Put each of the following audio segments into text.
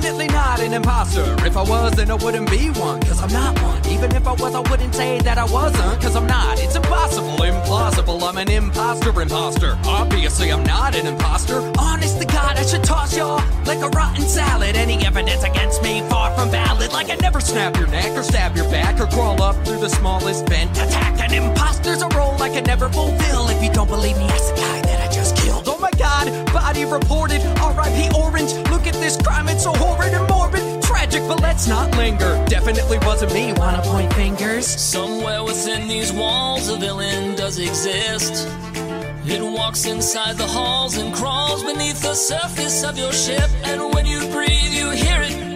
definitely not an imposter. If I was, then I wouldn't be one, cause I'm not one. Even if I was, I wouldn't say that I wasn't, cause I'm not. It's impossible, implausible. I'm an imposter, imposter. Obviously, I'm not an imposter. Honest to God, I should toss y'all like a rotten salad. Any evidence against me, far from valid. Like I never snap your neck or stab your back or crawl up through the smallest vent. Attack an imposter's a role I could never fulfill. If you don't believe me, ask the guy that I let's not linger. Definitely wasn't me. Wanna point fingers? Somewhere within these walls, a villain does exist. It walks inside the halls and crawls beneath the surface of your ship. And when you breathe, you hear it.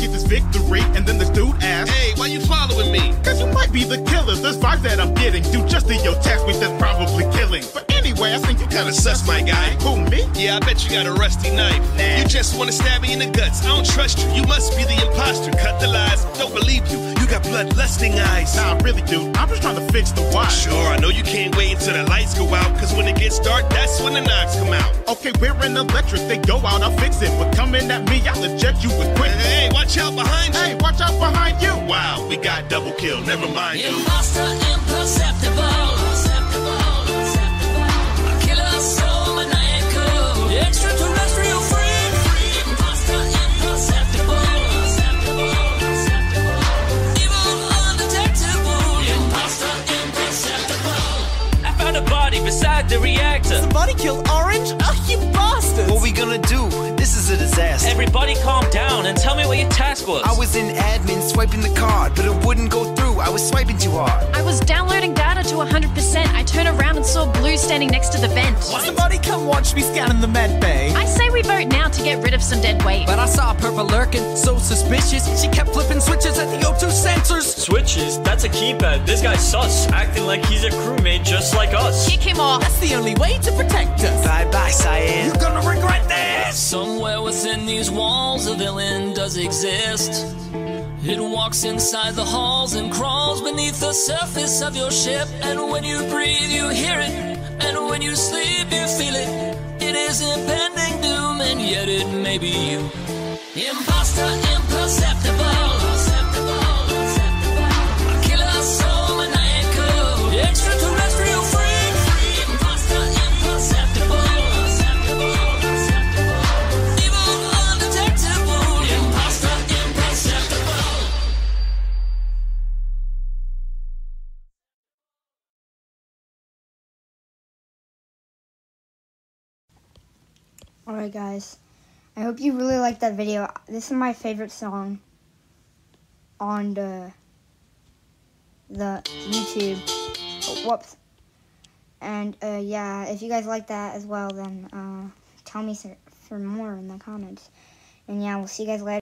Get this victory, and then this dude asks, Hey, why you following me? Cause you might be the killer. This vibe that I'm getting, do just to your task, me that's probably killing. But anyway, I think you Kinda sus, my guy. Who, me? Yeah, I bet you got a rusty knife. Nah. You just wanna stab me in the guts. I don't trust you. You must be the imposter. Cut the lies. Don't believe you. You got bloodlusting eyes. Nah, really, dude. I'm just trying to fix the why. Sure, I know you can't wait until the lights go out. Cause when it gets dark, that's when the knives come out. Okay, we're in electric, they go out, I'll fix it. But coming at me, I'll eject you with quick. Hey, hey, watch out behind you. Hey, watch out behind you. Wow, we got double kill. Never mind, dude. Imposter, imperceptible. Found a body beside the reactor. Somebody killed Orange? Oh, you bastards! What are we gonna do? This is a disaster. Everybody calm down and tell me what your task was. I was in admin swiping the card, but it wouldn't go through. I was swiping too hard. I was downloading data to 100%. I turned around and saw Blue standing next to the vent. Somebody come watch me scanning the med bay. I say we vote now to get rid of some dead weight. But I saw Purple lurking, so suspicious. She kept flipping switches at the O2 sensors. Switches? That's a keypad. This guy's sus, acting like he's a crewmate just like us. Kick him off. That's the only way to protect us. Bye bye, Cyan. You're gonna regret this! Somewhere within these walls, a villain does exist. It walks inside the halls and crawls beneath the surface of your ship. And when you breathe, you hear it. You. Imposter, imperceptible. Alright guys, I hope you really liked that video. This is my favorite song on the, the YouTube. Oh, whoops. And uh, yeah, if you guys like that as well, then uh, tell me for more in the comments. And yeah, we'll see you guys later.